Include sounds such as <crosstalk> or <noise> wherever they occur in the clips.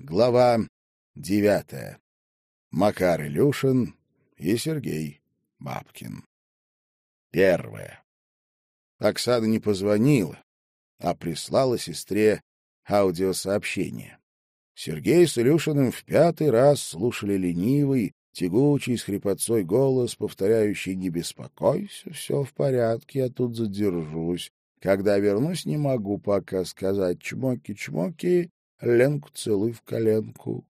Глава девятая. Макар Илюшин и Сергей Бабкин. Первое. Оксана не позвонила, а прислала сестре аудиосообщение. Сергей с Илюшиным в пятый раз слушали ленивый, тягучий с хрипотцой голос, повторяющий «Не беспокойся, все в порядке, я тут задержусь. Когда вернусь, не могу пока сказать чмоки-чмоки, Ленку целуй в коленку».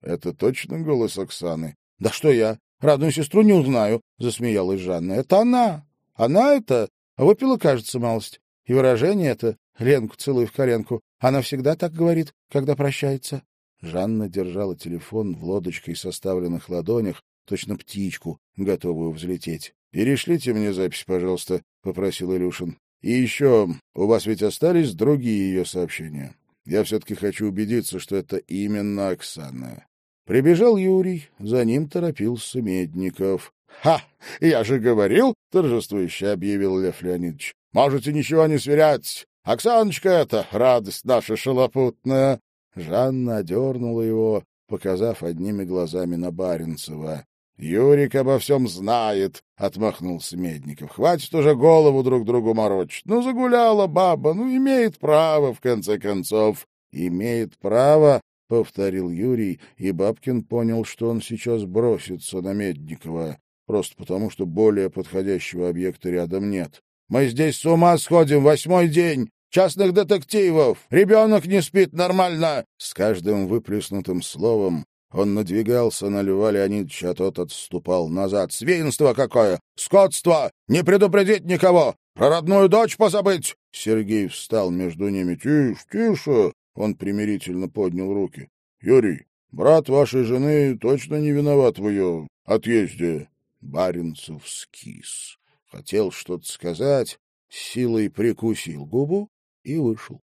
«Это точно голос Оксаны?» «Да что я? Родную сестру не узнаю», — засмеялась Жанна. «Это она. Она это. Выпила, кажется, малость. И выражение это «Ленку целуй в коленку». Она всегда так говорит, когда прощается. Жанна держала телефон в лодочкой составленных ладонях, точно птичку, готовую взлететь. — Перешлите мне запись, пожалуйста, — попросил Илюшин. — И еще, у вас ведь остались другие ее сообщения? Я все-таки хочу убедиться, что это именно Оксана. Прибежал Юрий, за ним торопился Медников. — Ха! Я же говорил, — торжествующе объявил Лев Леонидович. — Можете ничего не сверять. Оксаночка это, радость наша шалопутная. Жанна одернула его, показав одними глазами на Баренцева. — Юрик обо всем знает, — отмахнулся Медников. — Хватит уже голову друг другу морочить. Ну, загуляла баба, ну, имеет право, в конце концов. — Имеет право, — повторил Юрий, и Бабкин понял, что он сейчас бросится на Медникова, просто потому, что более подходящего объекта рядом нет. — Мы здесь с ума сходим, восьмой день частных детективов. Ребенок не спит нормально. С каждым выплеснутым словом он надвигался на Льва Леонидовича, а тот отступал назад. «Свинство какое! Скотство! Не предупредить никого! Про родную дочь позабыть!» Сергей встал между ними. «Тише, тише!» Он примирительно поднял руки. «Юрий, брат вашей жены точно не виноват в ее отъезде». Баринцев скис. Хотел что-то сказать, силой прикусил губу и вышел.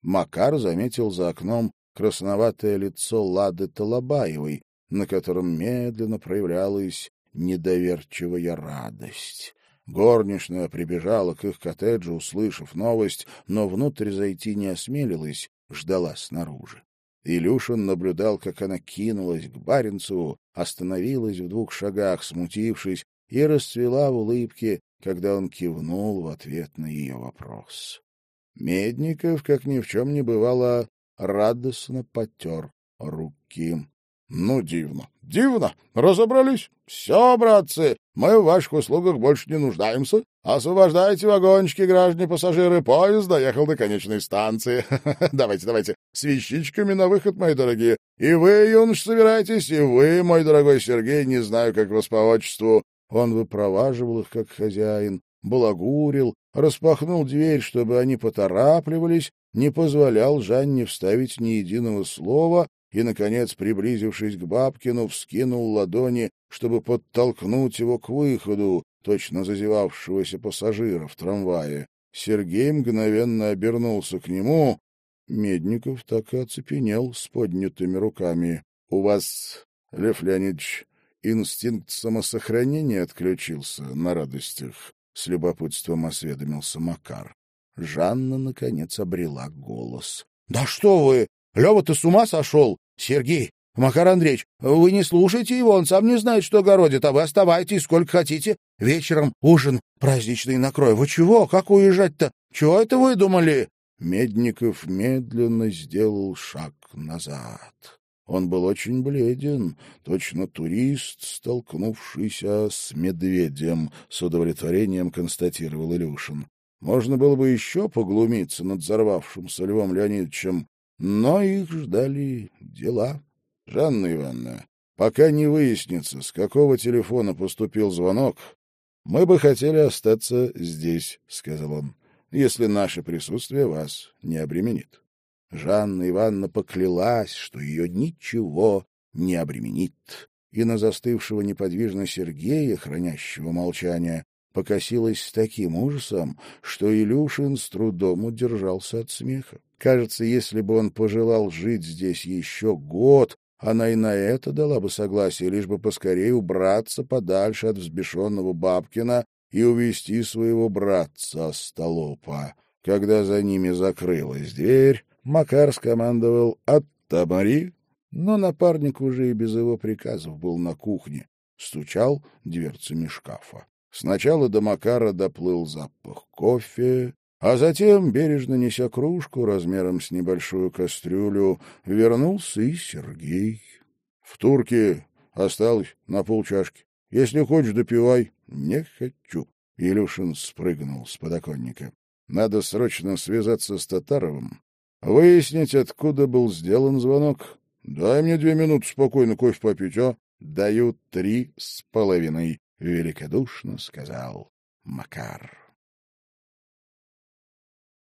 Макар заметил за окном красноватое лицо Лады Толобаевой, на котором медленно проявлялась недоверчивая радость. Горничная прибежала к их коттеджу, услышав новость, но внутрь зайти не осмелилась, ждала снаружи. Илюшин наблюдал, как она кинулась к Баренцеву, остановилась в двух шагах, смутившись, и расцвела в улыбке, когда он кивнул в ответ на ее вопрос. Медников, как ни в чем не бывало, радостно потер руки. — Ну, дивно, дивно, разобрались. Все, братцы, мы в ваших услугах больше не нуждаемся. Освобождайте вагончики, граждане пассажиры. Поезд доехал до конечной станции. <laughs> давайте, давайте, с вещичками на выход, мои дорогие. И вы, юнош, собирайтесь, и вы, мой дорогой Сергей, не знаю, как вас по отчеству. Он выпроваживал их как хозяин, балагурил, распахнул дверь, чтобы они поторапливались, не позволял Жанне вставить ни единого слова и, наконец, приблизившись к Бабкину, вскинул ладони, чтобы подтолкнуть его к выходу, точно зазевавшегося пассажира в трамвае. Сергей мгновенно обернулся к нему. Медников так и оцепенел с поднятыми руками. — У вас, Лев Леонидович, инстинкт самосохранения отключился на радостях? — с любопытством осведомился Макар. Жанна, наконец, обрела голос. — Да что вы! Лева, ты с ума сошел? Сергей, Макар Андреевич, вы не слушайте его, он сам не знает, что городит, а вы оставайтесь сколько хотите. Вечером ужин праздничный накрой. Вы чего? Как уезжать-то? Чего это вы думали? Медников медленно сделал шаг назад. Он был очень бледен, точно турист, столкнувшийся с медведем, с удовлетворением констатировал Илюшин. Можно было бы еще поглумиться над взорвавшимся Львом Леонидовичем, но их ждали дела. — Жанна Ивановна, пока не выяснится, с какого телефона поступил звонок, мы бы хотели остаться здесь, — сказал он, — если наше присутствие вас не обременит. Жанна Ивановна поклялась, что ее ничего не обременит, и на застывшего неподвижно Сергея, хранящего молчание, покосилась с таким ужасом, что Илюшин с трудом удержался от смеха. Кажется, если бы он пожелал жить здесь еще год, она и на это дала бы согласие, лишь бы поскорее убраться подальше от взбешенного Бабкина и увести своего братца Остолопа. Когда за ними закрылась дверь, Макар скомандовал «Оттамари!» Но напарник уже и без его приказов был на кухне, стучал дверцами шкафа. Сначала до Макара доплыл запах кофе, а затем, бережно неся кружку размером с небольшую кастрюлю, вернулся и Сергей. В турке осталось на полчашки. Если хочешь, допивай. Не хочу. Илюшин спрыгнул с подоконника. Надо срочно связаться с Татаровым, выяснить, откуда был сделан звонок. Дай мне две минуты спокойно кофе попить, а? Даю три с половиной, — великодушно сказал Макар.